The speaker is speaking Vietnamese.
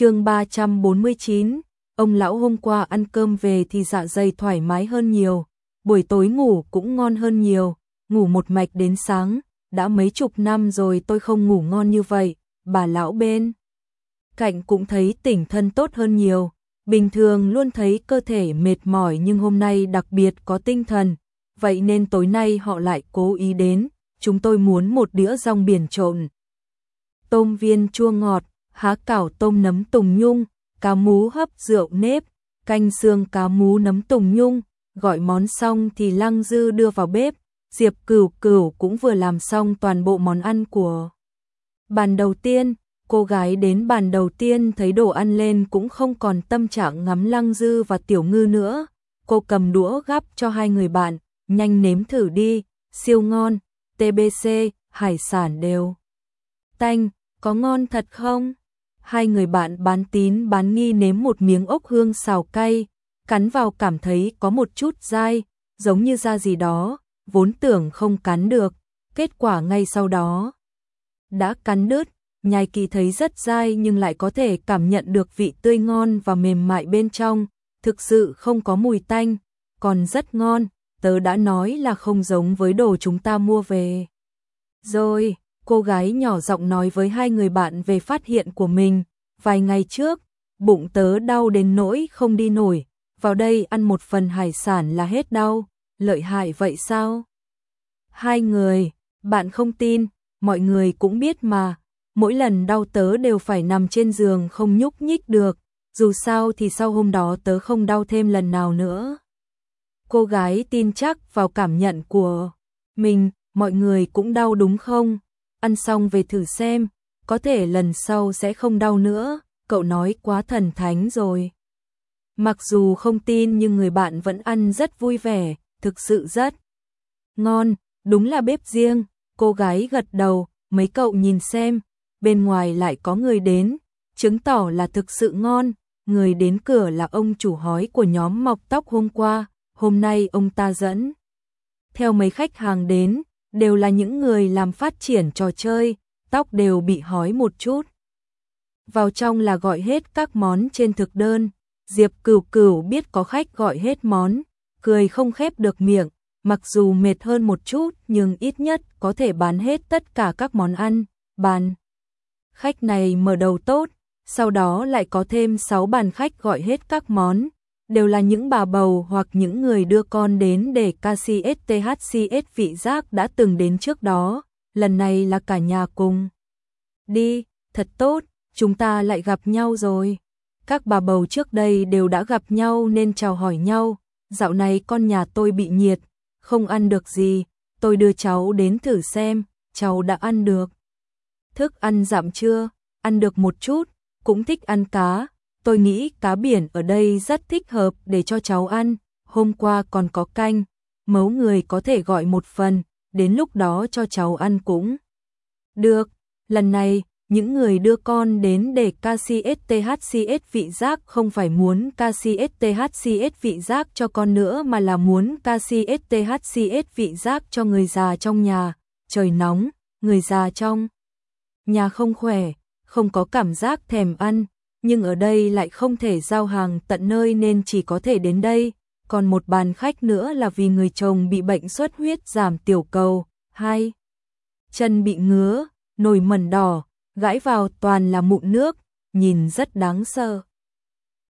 chương 349, ông lão hôm qua ăn cơm về thì dạ dày thoải mái hơn nhiều, buổi tối ngủ cũng ngon hơn nhiều, ngủ một mạch đến sáng, đã mấy chục năm rồi tôi không ngủ ngon như vậy, bà lão bên. Cạnh cũng thấy tỉnh thân tốt hơn nhiều, bình thường luôn thấy cơ thể mệt mỏi nhưng hôm nay đặc biệt có tinh thần, vậy nên tối nay họ lại cố ý đến, chúng tôi muốn một đĩa rong biển trộn. Tôm viên chua ngọt, há cảo tôm nấm tùng nhung, cá mú hấp rượu nếp, canh xương cá mú nấm tùng nhung, gọi món xong thì Lăng Dư đưa vào bếp, Diệp Cửu Cửu cũng vừa làm xong toàn bộ món ăn của bàn đầu tiên, cô gái đến bàn đầu tiên thấy đồ ăn lên cũng không còn tâm trạng ngắm Lăng Dư và Tiểu Ngư nữa, cô cầm đũa gắp cho hai người bạn, nhanh nếm thử đi, siêu ngon, TBC, hải sản đều. Tanh, có ngon thật không? Hai người bạn bán tín bán nghi nếm một miếng ốc hương xào cay, cắn vào cảm thấy có một chút dai, giống như da gì đó, vốn tưởng không cắn được, kết quả ngay sau đó. Đã cắn đứt, nhai kỳ thấy rất dai nhưng lại có thể cảm nhận được vị tươi ngon và mềm mại bên trong, thực sự không có mùi tanh, còn rất ngon, tớ đã nói là không giống với đồ chúng ta mua về. Rồi, cô gái nhỏ giọng nói với hai người bạn về phát hiện của mình, vài ngày trước, bụng tớ đau đến nỗi không đi nổi, vào đây ăn một phần hải sản là hết đau, lợi hại vậy sao? Hai người, bạn không tin, mọi người cũng biết mà, mỗi lần đau tớ đều phải nằm trên giường không nhúc nhích được, dù sao thì sau hôm đó tớ không đau thêm lần nào nữa. Cô gái tin chắc vào cảm nhận của mình, mọi người cũng đau đúng không? Ăn xong về thử xem, có thể lần sau sẽ không đau nữa, cậu nói quá thần thánh rồi. Mặc dù không tin nhưng người bạn vẫn ăn rất vui vẻ, thực sự rất ngon, đúng là bếp riêng, cô gái gật đầu, mấy cậu nhìn xem, bên ngoài lại có người đến, chứng tỏ là thực sự ngon, người đến cửa là ông chủ hói của nhóm mọc tóc hôm qua, hôm nay ông ta dẫn. Theo mấy khách hàng đến, đều là những người làm phát triển trò chơi, tóc đều bị hói một chút. Vào trong là gọi hết các món trên thực đơn, Diệp Cửu Cửu biết có khách gọi hết món, cười không khép được miệng, mặc dù mệt hơn một chút nhưng ít nhất có thể bán hết tất cả các món ăn, bàn. Khách này mở đầu tốt, sau đó lại có thêm 6 bàn khách gọi hết các món, đều là những bà bầu hoặc những người đưa con đến để KCSTHCS vị giác đã từng đến trước đó, lần này là cả nhà cùng. Đi, thật tốt, chúng ta lại gặp nhau rồi. Các bà bầu trước đây đều đã gặp nhau nên chào hỏi nhau, dạo này con nhà tôi bị nhiệt, không ăn được gì, tôi đưa cháu đến thử xem, cháu đã ăn được. Thức ăn giảm chưa? Ăn được một chút, cũng thích ăn cá, tôi nghĩ cá biển ở đây rất thích hợp để cho cháu ăn, hôm qua còn có canh, mấu người có thể gọi một phần, đến lúc đó cho cháu ăn cũng. Được, lần này, những người đưa con đến để KCSTHCS vị giác không phải muốn KCSTHCS vị giác cho con nữa mà là muốn KCSTHCS vị giác cho người già trong nhà, trời nóng, người già trong nhà không khỏe, không có cảm giác thèm ăn, nhưng ở đây lại không thể giao hàng tận nơi nên chỉ có thể đến đây, còn một bàn khách nữa là vì người chồng bị bệnh xuất huyết giảm tiểu cầu, hai. Chân bị ngứa, nổi mẩn đỏ, gãi vào toàn là mụn nước, nhìn rất đáng sợ.